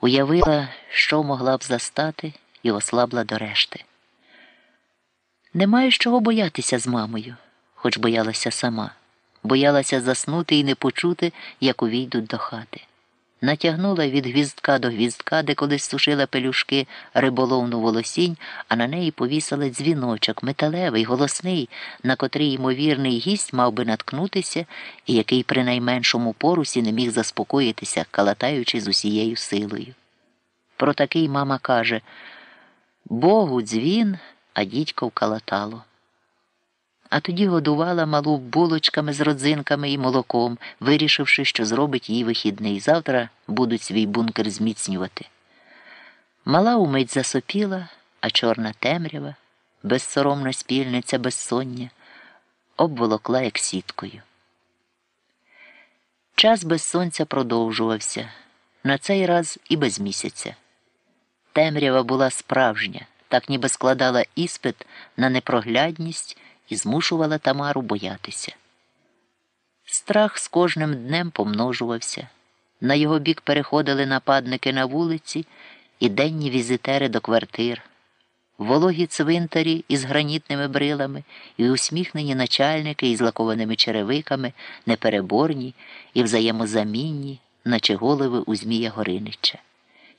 Уявила, що могла б застати, і ослабла до решти. Немає з чого боятися з мамою, хоч боялася сама, боялася заснути і не почути, як увійдуть до хати. Натягнула від гвіздка до гвіздка, де колись сушила пелюшки риболовну волосінь, а на неї повісили дзвіночок, металевий, голосний, на котрий ймовірний гість мав би наткнутися і який при найменшому порусі не міг заспокоїтися, калатаючи з усією силою. Про такий мама каже Богу дзвін, а дідько вкалатало а тоді годувала малу булочками з родзинками і молоком, вирішивши, що зробить їй вихідний. Завтра будуть свій бункер зміцнювати. Мала умить засопіла, а чорна темрява, безсоромна спільниця безсоння, обволокла як сіткою. Час без сонця продовжувався, на цей раз і без місяця. Темрява була справжня, так ніби складала іспит на непроглядність і змушувала Тамару боятися. Страх з кожним днем помножувався. На його бік переходили нападники на вулиці і денні візитери до квартир, вологі цвинтарі із гранітними брилами і усміхнені начальники із лакованими черевиками, непереборні і взаємозамінні, наче голови у Змія Горинича.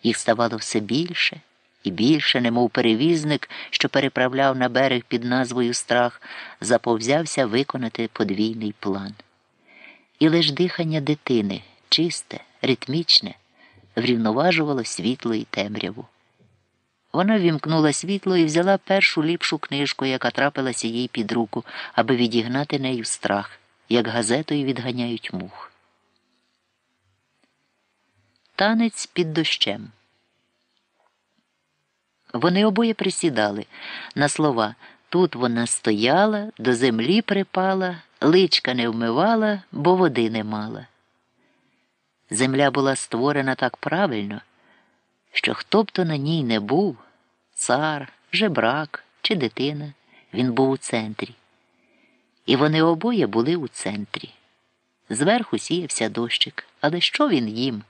Їх ставало все більше і більше, немов перевізник, що переправляв на берег під назвою страх, заповзявся виконати подвійний план. І лиш дихання дитини, чисте, ритмічне, врівноважувало світло і темряву. Вона вімкнула світло і взяла першу ліпшу книжку, яка трапилася їй під руку, аби відігнати нею страх, як газетою відганяють мух. Танець під дощем. Вони обоє присідали на слова тут вона стояла, до землі припала, личка не вмивала, бо води не мала. Земля була створена так правильно, що хто б то на ній не був цар, жебрак чи дитина, він був у центрі. І вони обоє були у центрі. Зверху сіявся дощик, але що він їм?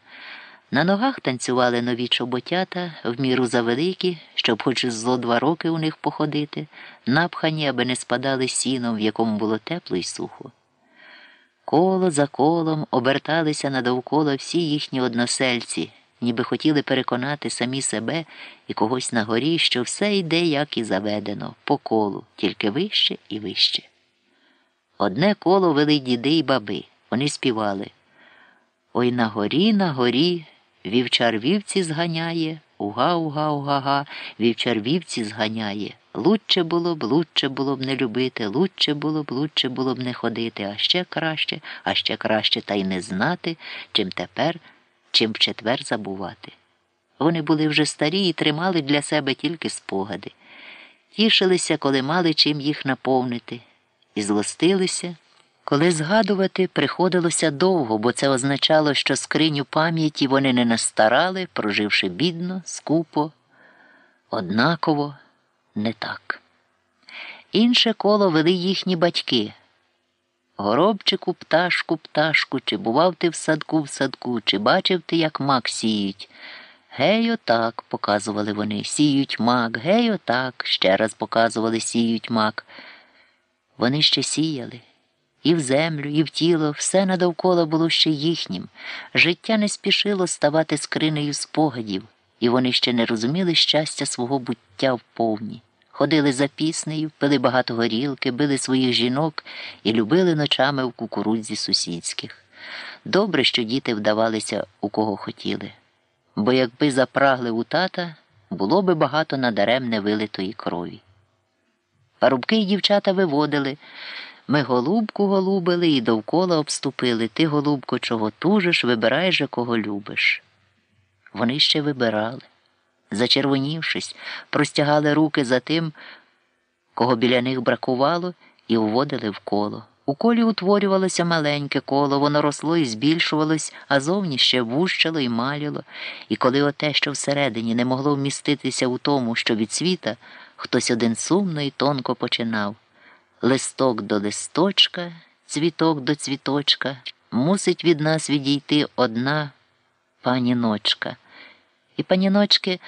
На ногах танцювали нові чоботята, в міру завеликі, щоб хоч зо два роки у них походити, напхані, аби не спадали сіном, в якому було тепло й сухо. Коло за колом оберталися надовкола всі їхні односельці, ніби хотіли переконати самі себе і когось на горі, що все йде, як і заведено, по колу, тільки вище і вище. Одне коло вели діди й баби, вони співали. Ой на горі, на горі. Вівчар вівці зганяє, уга уга уга-га, вівчар вівці зганяє. Лучше було б, лучше було б не любити, лучше було б, лучше було б не ходити, а ще краще, а ще краще та й не знати, чим тепер, чим в четвер забувати. Вони були вже старі і тримали для себе тільки спогади, тішилися, коли мали чим їх наповнити, і злостилися коли згадувати приходилося довго, бо це означало, що скриню пам'яті вони не настарали, проживши бідно, скупо, однаково, не так. Інше коло вели їхні батьки. Горобчику, пташку, пташку, чи бував ти в садку в садку, чи бачив ти, як мак сіють. Гей, отак, показували вони, сіють мак, гей, отак, ще раз показували, сіють мак. Вони ще сіяли. І в землю, і в тіло все надовкола було ще їхнім. Життя не спішило ставати скринею спогадів, і вони ще не розуміли щастя свого буття вповні. Ходили за піснею, пили багато горілки, били своїх жінок і любили ночами в кукурудзі сусідських. Добре, що діти вдавалися у кого хотіли, бо якби запрагли у тата, було би багато надаремне вилитої крові. Парубки й дівчата виводили. Ми голубку голубили і довкола обступили. Ти, голубко, чого тужиш, вибирай же, кого любиш. Вони ще вибирали. Зачервонівшись, простягали руки за тим, кого біля них бракувало, і вводили в коло. У колі утворювалося маленьке коло, воно росло і збільшувалось, а зовні ще вущало і маліло, і коли оте, що всередині не могло вміститися у тому, що від світа, хтось один сумно і тонко починав листок до листочка, цвіток до цвіточка, мусить від нас відійти одна паніночка. І паніночки